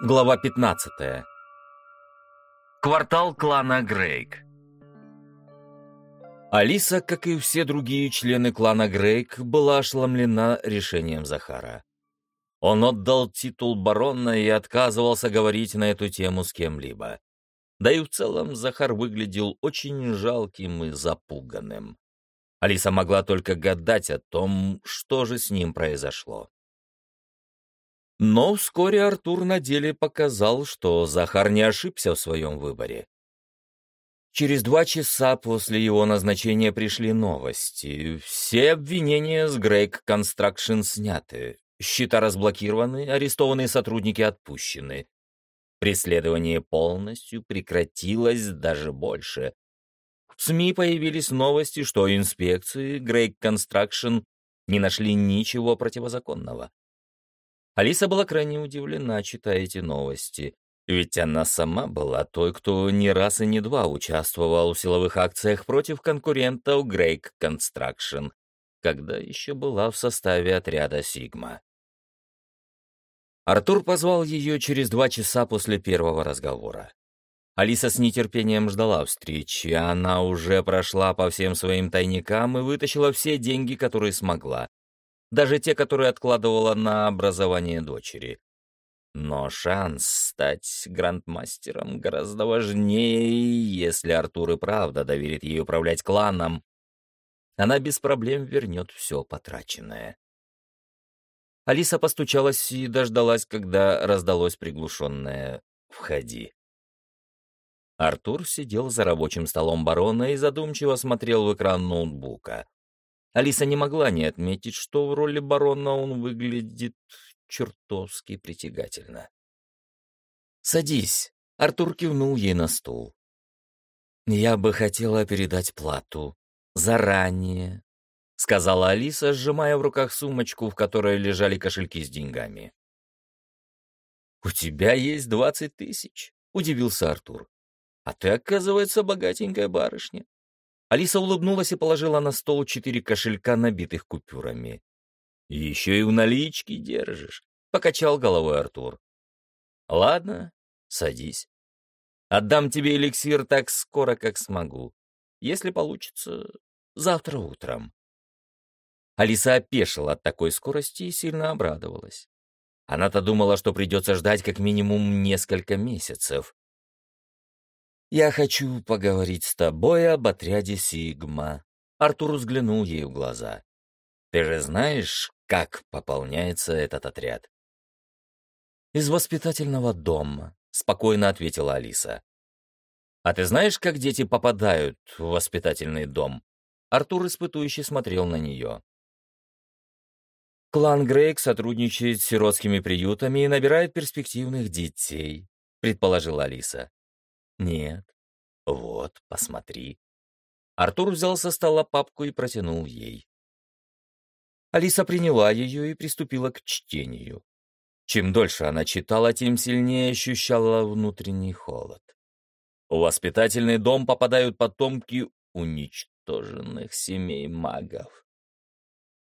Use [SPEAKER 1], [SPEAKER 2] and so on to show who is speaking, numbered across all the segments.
[SPEAKER 1] Глава 15. Квартал клана Грейк. Алиса, как и все другие члены клана Грейк, была ошеломлена решением Захара. Он отдал титул барона и отказывался говорить на эту тему с кем-либо. Да и в целом Захар выглядел очень жалким и запуганным. Алиса могла только гадать о том, что же с ним произошло. Но вскоре Артур на деле показал, что Захар не ошибся в своем выборе. Через два часа после его назначения пришли новости. Все обвинения с Грейк Construction сняты. Счета разблокированы, арестованные сотрудники отпущены. Преследование полностью прекратилось даже больше. В СМИ появились новости, что инспекции Грейк Construction не нашли ничего противозаконного. Алиса была крайне удивлена, читая эти новости. Ведь она сама была той, кто не раз и не два участвовал в силовых акциях против конкурентов Great Construction, когда еще была в составе отряда «Сигма». Артур позвал ее через два часа после первого разговора. Алиса с нетерпением ждала встречи, она уже прошла по всем своим тайникам и вытащила все деньги, которые смогла даже те, которые откладывала на образование дочери. Но шанс стать грандмастером гораздо важнее, если Артур и правда доверит ей управлять кланом. Она без проблем вернет все потраченное. Алиса постучалась и дождалась, когда раздалось приглушенное «Входи». Артур сидел за рабочим столом барона и задумчиво смотрел в экран ноутбука. Алиса не могла не отметить, что в роли барона он выглядит чертовски притягательно. «Садись», — Артур кивнул ей на стул. «Я бы хотела передать плату. Заранее», — сказала Алиса, сжимая в руках сумочку, в которой лежали кошельки с деньгами. «У тебя есть двадцать тысяч», — удивился Артур. «А ты, оказывается, богатенькая барышня. Алиса улыбнулась и положила на стол четыре кошелька, набитых купюрами. «Еще и в наличке держишь», — покачал головой Артур. «Ладно, садись. Отдам тебе эликсир так скоро, как смогу. Если получится, завтра утром». Алиса опешила от такой скорости и сильно обрадовалась. Она-то думала, что придется ждать как минимум несколько месяцев. «Я хочу поговорить с тобой об отряде Сигма». Артур взглянул ей в глаза. «Ты же знаешь, как пополняется этот отряд?» «Из воспитательного дома», — спокойно ответила Алиса. «А ты знаешь, как дети попадают в воспитательный дом?» Артур испытующе смотрел на нее. «Клан Грейк сотрудничает с сиротскими приютами и набирает перспективных детей», — предположила Алиса. «Нет». «Вот, посмотри». Артур взял со стола папку и протянул ей. Алиса приняла ее и приступила к чтению. Чем дольше она читала, тем сильнее ощущала внутренний холод. В воспитательный дом попадают потомки уничтоженных семей магов.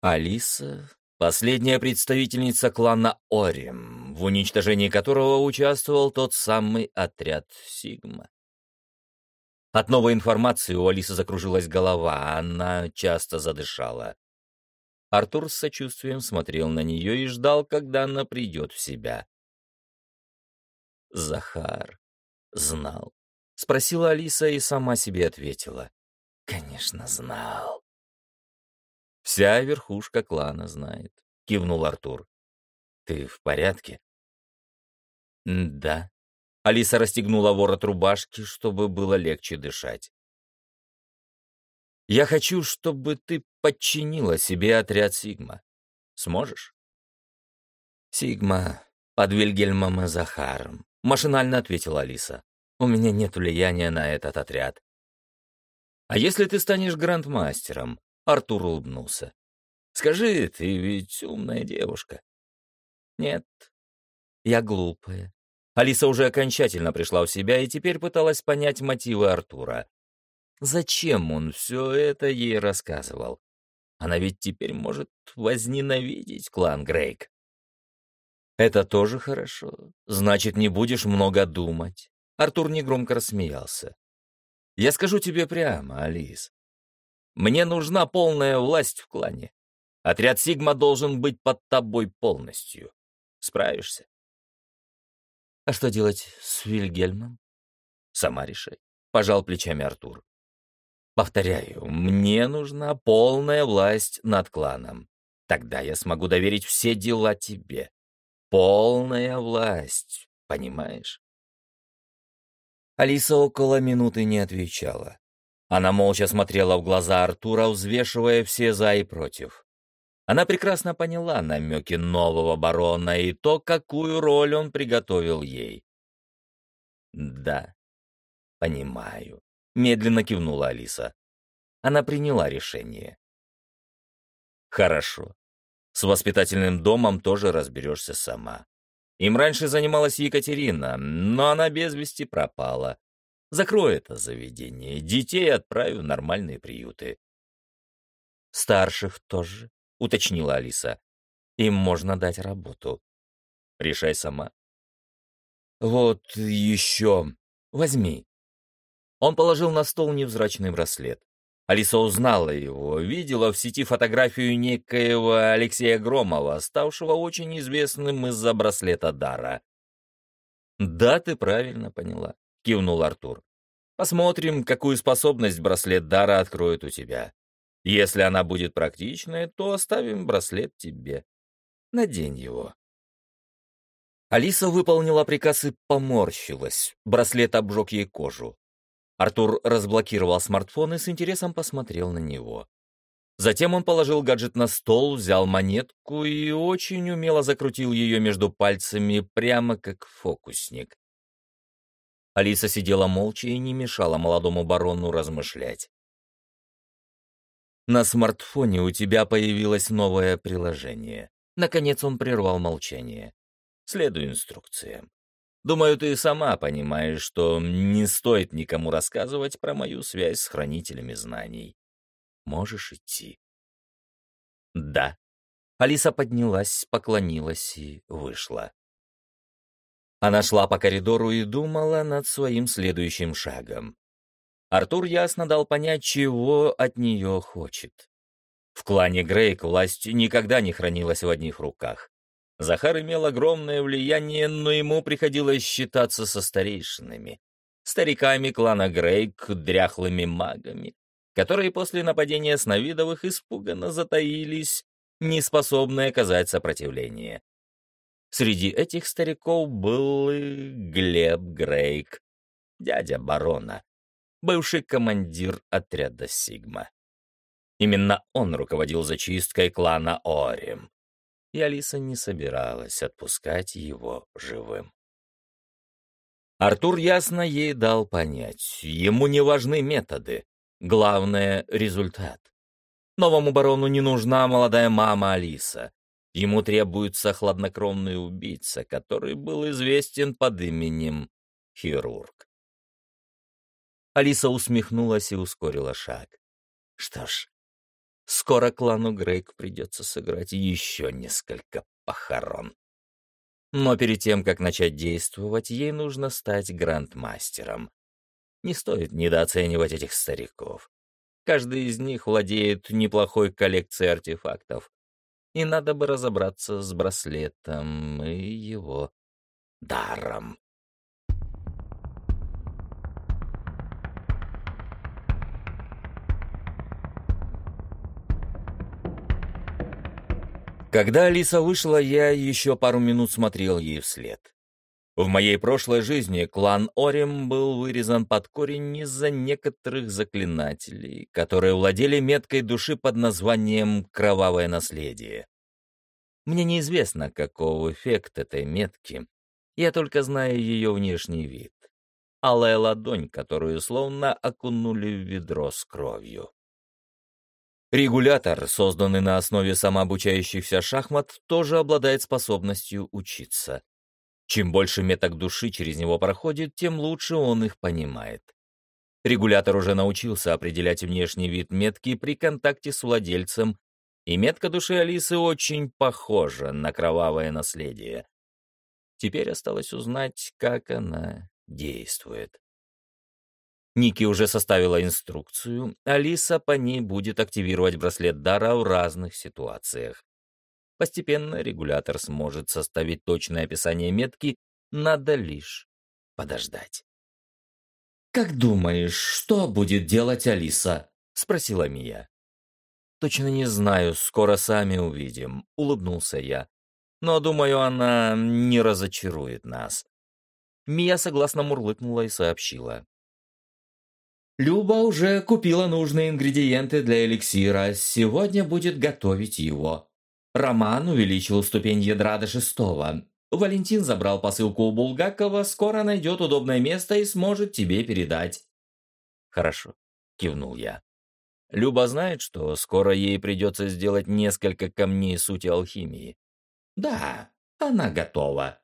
[SPEAKER 1] Алиса — последняя представительница клана Орим, в уничтожении которого участвовал тот самый отряд Сигма. От новой информации у Алисы закружилась голова, она часто задышала. Артур с сочувствием смотрел на нее и ждал, когда она придет в себя. «Захар знал?» — спросила Алиса и сама себе ответила. «Конечно, знал». «Вся верхушка клана знает», — кивнул Артур. «Ты в порядке?» «Да», Алиса расстегнула ворот рубашки, чтобы было легче дышать. «Я хочу, чтобы ты подчинила себе отряд Сигма. Сможешь?» «Сигма под Вильгельмом и Захаром», — машинально ответила Алиса. «У меня нет влияния на этот отряд». «А если ты станешь грандмастером?» — Артур улыбнулся. «Скажи, ты ведь умная девушка». «Нет, я глупая. Алиса уже окончательно пришла в себя и теперь пыталась понять мотивы Артура. Зачем он все это ей рассказывал? Она ведь теперь может возненавидеть клан Грейк. Это тоже хорошо. Значит, не будешь много думать. Артур негромко рассмеялся. Я скажу тебе прямо, Алис. Мне нужна полная власть в клане. Отряд Сигма должен быть под тобой полностью. Справишься? А что делать с Вильгельмом? Сама решай. Пожал плечами Артур. Повторяю, мне нужна полная власть над кланом. Тогда я смогу доверить все дела тебе. Полная власть, понимаешь? Алиса около минуты не отвечала. Она молча смотрела в глаза Артура, взвешивая все «за» и «против». Она прекрасно поняла намеки нового барона и то, какую роль он приготовил ей. «Да, понимаю», — медленно кивнула Алиса. Она приняла решение. «Хорошо. С воспитательным домом тоже разберешься сама. Им раньше занималась Екатерина, но она без вести пропала. Закрой это заведение, детей отправив в нормальные приюты». «Старших тоже?» — уточнила Алиса. «Им можно дать работу. Решай сама». «Вот еще. Возьми». Он положил на стол невзрачный браслет. Алиса узнала его, видела в сети фотографию некоего Алексея Громова, ставшего очень известным из-за браслета Дара. «Да, ты правильно поняла», — кивнул Артур. «Посмотрим, какую способность браслет Дара откроет у тебя. Если она будет практичная, то оставим браслет тебе. Надень его. Алиса выполнила приказ и поморщилась. Браслет обжег ей кожу. Артур разблокировал смартфон и с интересом посмотрел на него. Затем он положил гаджет на стол, взял монетку и очень умело закрутил ее между пальцами, прямо как фокусник. Алиса сидела молча и не мешала молодому барону размышлять. На смартфоне у тебя появилось новое приложение. Наконец он прервал молчание. Следуй инструкциям. Думаю, ты сама понимаешь, что не стоит никому рассказывать про мою связь с хранителями знаний. Можешь идти. Да. Алиса поднялась, поклонилась и вышла. Она шла по коридору и думала над своим следующим шагом. Артур ясно дал понять, чего от нее хочет. В клане Грейк власть никогда не хранилась в одних руках. Захар имел огромное влияние, но ему приходилось считаться со старейшинами, стариками клана Грейк, дряхлыми магами, которые после нападения Сновидовых испуганно затаились, не способные оказать сопротивление. Среди этих стариков был и Глеб Грейк, дядя барона, бывший командир отряда «Сигма». Именно он руководил зачисткой клана Орим, и Алиса не собиралась отпускать его живым. Артур ясно ей дал понять, ему не важны методы, главное — результат. Новому барону не нужна молодая мама Алиса. Ему требуется хладнокровный убийца, который был известен под именем Хирург. Алиса усмехнулась и ускорила шаг. Что ж, скоро клану Грейк придется сыграть еще несколько похорон. Но перед тем, как начать действовать, ей нужно стать грандмастером. Не стоит недооценивать этих стариков. Каждый из них владеет неплохой коллекцией артефактов. И надо бы разобраться с браслетом и его даром. Когда Алиса вышла, я еще пару минут смотрел ей вслед. В моей прошлой жизни клан Орим был вырезан под корень из-за некоторых заклинателей, которые владели меткой души под названием «Кровавое наследие». Мне неизвестно, каков эффект этой метки, я только знаю ее внешний вид. Алая ладонь, которую словно окунули в ведро с кровью. Регулятор, созданный на основе самообучающихся шахмат, тоже обладает способностью учиться. Чем больше меток души через него проходит, тем лучше он их понимает. Регулятор уже научился определять внешний вид метки при контакте с владельцем, и метка души Алисы очень похожа на кровавое наследие, Теперь осталось узнать, как она действует. Ники уже составила инструкцию, Алиса по ней будет активировать браслет дара в разных ситуациях. Постепенно регулятор сможет составить точное описание метки, надо лишь подождать. «Как думаешь, что будет делать Алиса?» — спросила Мия. «Точно не знаю, скоро сами увидим», — улыбнулся я. «Но, думаю, она не разочарует нас». Мия согласно мурлыкнула и сообщила. Люба уже купила нужные ингредиенты для эликсира, сегодня будет готовить его. Роман увеличил ступень ядра до шестого. Валентин забрал посылку у Булгакова, скоро найдет удобное место и сможет тебе передать. Хорошо, кивнул я. Люба знает, что скоро ей придется сделать несколько камней сути алхимии. Да, она готова.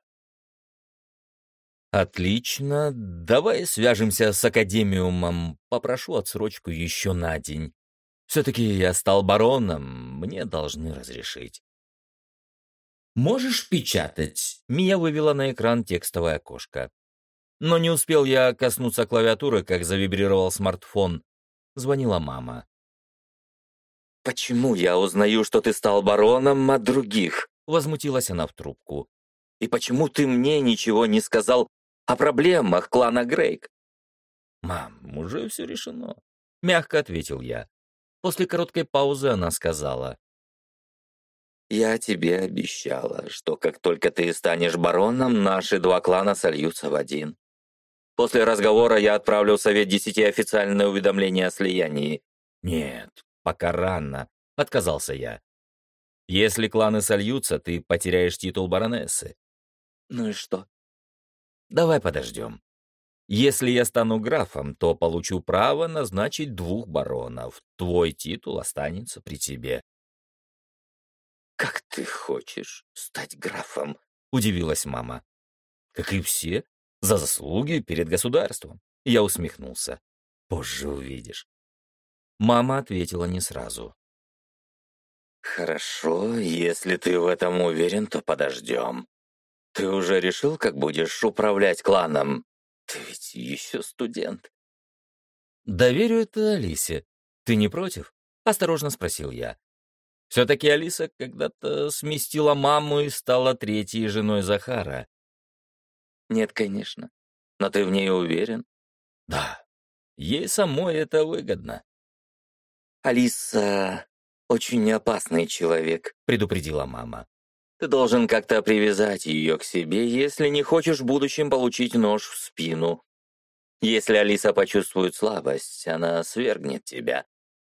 [SPEAKER 1] «Отлично. Давай свяжемся с Академиумом. Попрошу отсрочку еще на день. Все-таки я стал бароном, мне должны разрешить». «Можешь печатать?» Мия вывела на экран текстовое окошко. Но не успел я коснуться клавиатуры, как завибрировал смартфон. Звонила мама. «Почему я узнаю, что ты стал бароном от других?» Возмутилась она в трубку. «И почему ты мне ничего не сказал о проблемах клана Грейк. «Мам, уже все решено», — мягко ответил я. После короткой паузы она сказала. «Я тебе обещала, что как только ты станешь бароном, наши два клана сольются в один. После разговора я отправлю в Совет Десяти официальное уведомление о слиянии». «Нет, пока рано», — отказался я. «Если кланы сольются, ты потеряешь титул баронессы». «Ну и что? Давай подождем. Если я стану графом, то получу право назначить двух баронов. Твой титул останется при тебе. «Как ты хочешь стать графом?» — удивилась мама. «Как и все, за заслуги перед государством». Я усмехнулся. «Позже увидишь». Мама ответила не сразу. «Хорошо, если ты в этом уверен, то подождем. «Ты уже решил, как будешь управлять кланом? Ты ведь еще студент». «Доверю это Алисе. Ты не против?» — осторожно спросил я. Все-таки Алиса когда-то сместила маму и стала третьей женой Захара. «Нет, конечно. Но ты в ней уверен?» «Да. Ей самой это выгодно». «Алиса очень опасный человек», — предупредила мама. Ты должен как-то привязать ее к себе, если не хочешь в будущем получить нож в спину. Если Алиса почувствует слабость, она свергнет тебя.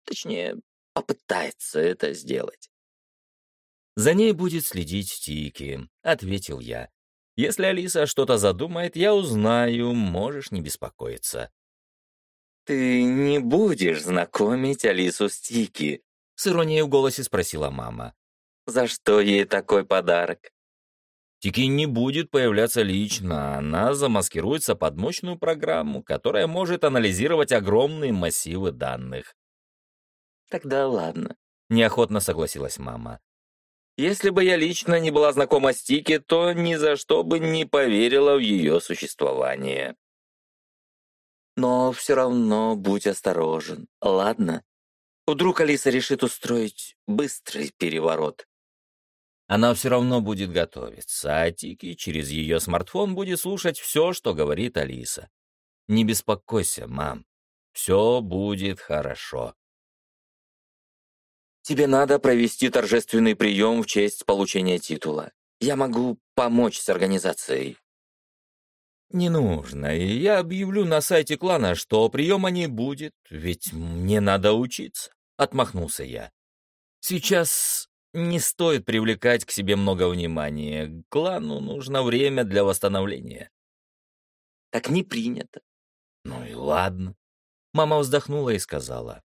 [SPEAKER 1] Точнее, попытается это сделать. «За ней будет следить Тики», — ответил я. «Если Алиса что-то задумает, я узнаю, можешь не беспокоиться». «Ты не будешь знакомить Алису с Тики?» — с иронией в голосе спросила мама. За что ей такой подарок? Тики не будет появляться лично, она замаскируется под мощную программу, которая может анализировать огромные массивы данных. Тогда ладно, неохотно согласилась мама. Если бы я лично не была знакома с Тики, то ни за что бы не поверила в ее существование. Но все равно будь осторожен, ладно? Вдруг Алиса решит устроить быстрый переворот. Она все равно будет готовиться, а Тики через ее смартфон будет слушать все, что говорит Алиса. Не беспокойся, мам. Все будет хорошо. Тебе надо провести торжественный прием в честь получения титула. Я могу помочь с организацией. Не нужно, и я объявлю на сайте клана, что приема не будет, ведь мне надо учиться, — отмахнулся я. Сейчас не стоит привлекать к себе много внимания. Клану нужно время для восстановления. Так не принято. Ну и ладно. Мама вздохнула и сказала.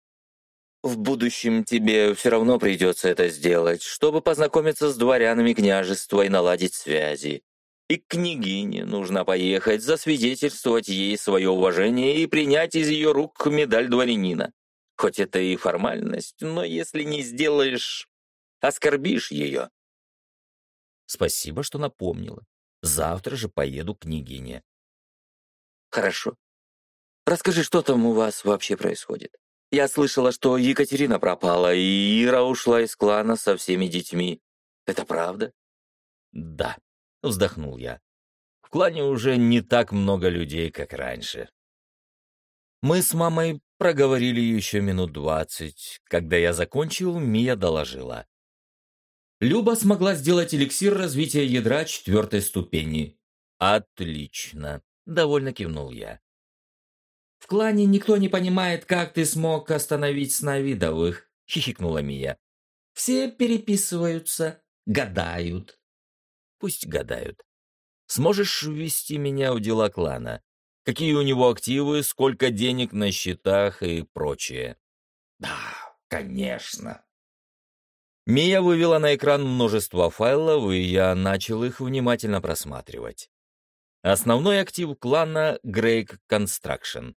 [SPEAKER 1] В будущем тебе все равно придется это сделать, чтобы познакомиться с дворянами княжества и наладить связи. И к княгине нужно поехать, засвидетельствовать ей свое уважение и принять из ее рук медаль дворянина. Хоть это и формальность, но если не сделаешь, оскорбишь ее. Спасибо, что напомнила. Завтра же поеду к княгине.
[SPEAKER 2] Хорошо. Расскажи, что там у вас вообще происходит? Я слышала, что Екатерина пропала, и Ира ушла из клана со всеми детьми. Это правда?
[SPEAKER 1] Да, вздохнул я. В клане уже не так много людей, как раньше. Мы с мамой проговорили еще минут двадцать. Когда я закончил, Мия доложила. Люба смогла сделать эликсир развития ядра четвертой ступени. Отлично, довольно кивнул я. В клане никто не понимает, как ты смог остановить сновидовых, хихикнула Мия. Все переписываются, гадают. Пусть гадают. Сможешь ввести меня в дела клана? Какие у него активы, сколько денег на счетах и прочее?
[SPEAKER 2] Да, конечно.
[SPEAKER 1] Мия вывела на экран множество файлов, и я начал их внимательно просматривать. Основной актив клана — Грейк Construction.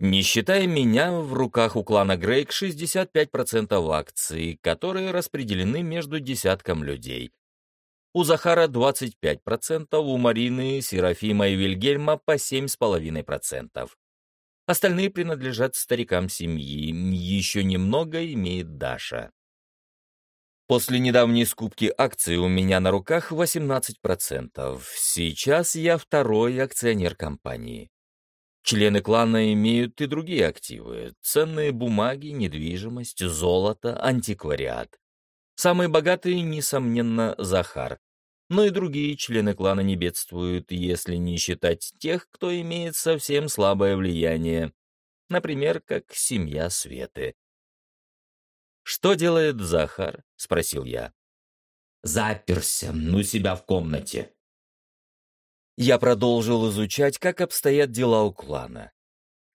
[SPEAKER 1] Не считая меня, в руках у клана Грейк 65% акций, которые распределены между десятком людей. У Захара 25%, у Марины, Серафима и Вильгельма по 7,5%. Остальные принадлежат старикам семьи, еще немного имеет Даша. После недавней скупки акций у меня на руках 18%. Сейчас я второй акционер компании. Члены клана имеют и другие активы — ценные бумаги, недвижимость, золото, антиквариат. Самый богатый, несомненно, Захар. Но и другие члены клана не бедствуют, если не считать тех, кто имеет совсем слабое влияние, например, как семья Светы. «Что делает Захар?» — спросил я.
[SPEAKER 2] «Заперся у себя в комнате».
[SPEAKER 1] Я продолжил изучать, как обстоят дела у клана.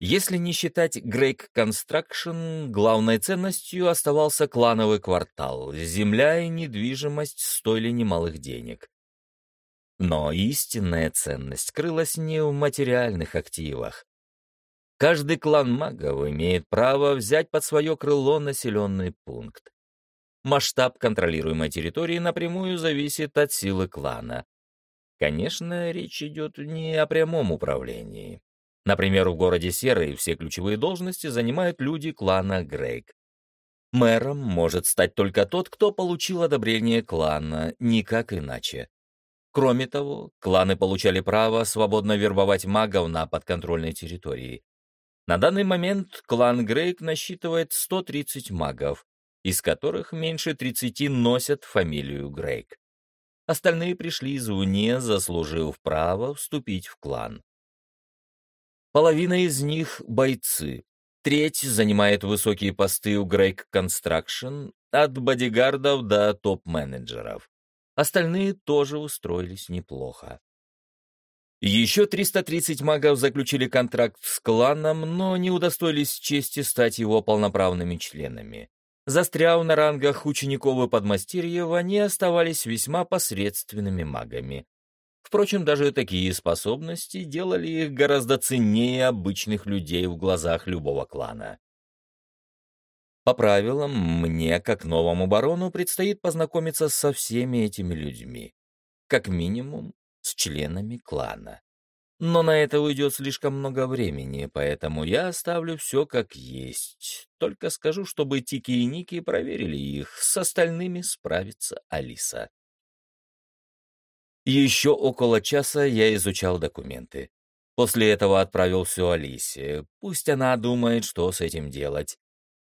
[SPEAKER 1] Если не считать Грейк Construction, главной ценностью оставался клановый квартал. Земля и недвижимость стоили немалых денег. Но истинная ценность крылась не в материальных активах. Каждый клан магов имеет право взять под свое крыло населенный пункт. Масштаб контролируемой территории напрямую зависит от силы клана. Конечно, речь идет не о прямом управлении. Например, в городе Серый все ключевые должности занимают люди клана Грейк. Мэром может стать только тот, кто получил одобрение клана, никак иначе. Кроме того, кланы получали право свободно вербовать магов на подконтрольной территории. На данный момент клан Грейк насчитывает 130 магов, из которых меньше 30 носят фамилию Грейк. Остальные пришли извне, заслужив право вступить в клан. Половина из них — бойцы. Треть занимает высокие посты у Грейк Construction, от бодигардов до топ-менеджеров. Остальные тоже устроились неплохо. Еще 330 магов заключили контракт с кланом, но не удостоились чести стать его полноправными членами. Застряв на рангах учеников и подмастерьев, они оставались весьма посредственными магами. Впрочем, даже такие способности делали их гораздо ценнее обычных людей в глазах любого клана. По правилам, мне, как новому барону, предстоит познакомиться со всеми этими людьми. Как минимум, с членами клана. Но на это уйдет слишком много времени, поэтому я оставлю все как есть. Только скажу, чтобы Тики и Ники проверили их, с остальными справится Алиса. Еще около часа я изучал документы. После этого отправил все Алисе. Пусть она думает, что с этим делать.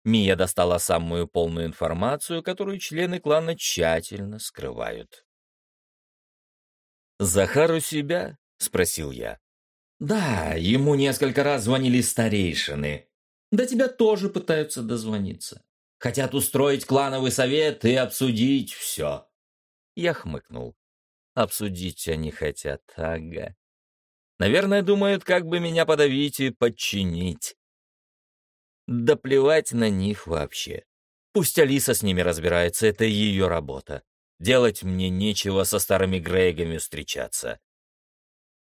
[SPEAKER 1] Мия достала самую полную информацию, которую члены клана тщательно скрывают. «Захар у себя?» — спросил я.
[SPEAKER 2] «Да, ему несколько раз звонили старейшины. До тебя тоже пытаются дозвониться. Хотят устроить клановый совет и обсудить все».
[SPEAKER 1] Я хмыкнул. «Обсудить они хотят, ага. Наверное, думают, как бы меня подавить и подчинить. Да плевать на них вообще. Пусть Алиса с ними разбирается, это ее работа. Делать мне нечего со старыми Грейгами встречаться.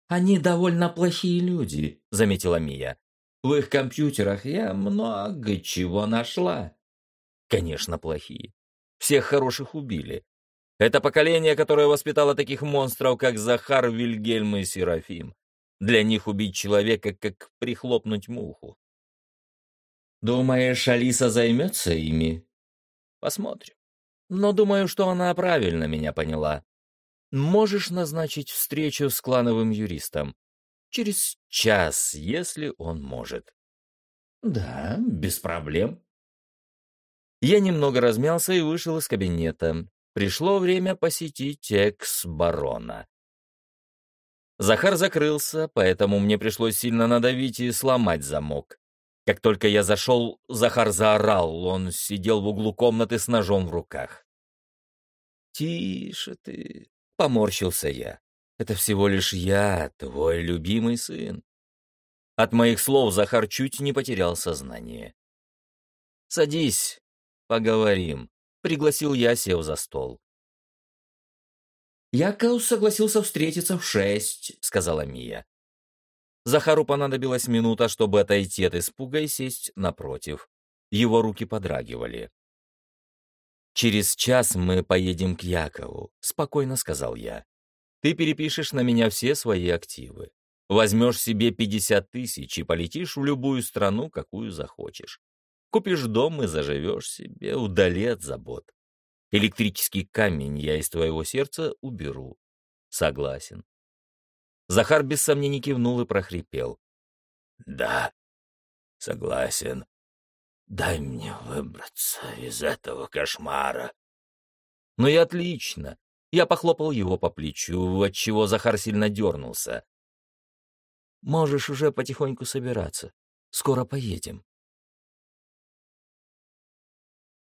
[SPEAKER 2] «Они довольно плохие люди», — заметила Мия. «В их компьютерах я много чего нашла».
[SPEAKER 1] «Конечно, плохие. Всех хороших убили. Это поколение, которое воспитало таких монстров, как Захар, Вильгельм и Серафим. Для них убить человека, как прихлопнуть муху. Думаешь, Алиса займется ими? Посмотрим. Но думаю, что она правильно меня поняла. Можешь назначить встречу с клановым юристом. Через час, если он может. Да, без проблем. Я немного размялся и вышел из кабинета. Пришло время посетить экс-барона. Захар закрылся, поэтому мне пришлось сильно надавить и сломать замок. Как только я зашел, Захар заорал, он сидел в углу комнаты с ножом в руках. «Тише ты!» — поморщился я. «Это всего лишь я, твой любимый сын». От моих слов Захар чуть не потерял сознание. «Садись, поговорим», — пригласил я, сев за стол. «Яков согласился встретиться в шесть», — сказала Мия. Захару понадобилась минута, чтобы отойти от испуга и сесть напротив. Его руки подрагивали. «Через час мы поедем к Якову», — спокойно сказал я. «Ты перепишешь на меня все свои активы. Возьмешь себе 50 тысяч и полетишь в любую страну, какую захочешь. Купишь дом и заживешь себе, удали от забот. Электрический камень я из твоего сердца уберу. Согласен. Захар без сомнений кивнул и прохрипел. Да, согласен. Дай мне выбраться из этого кошмара. Ну и отлично. Я похлопал его по плечу, отчего Захар сильно дернулся. Можешь уже потихоньку собираться. Скоро поедем.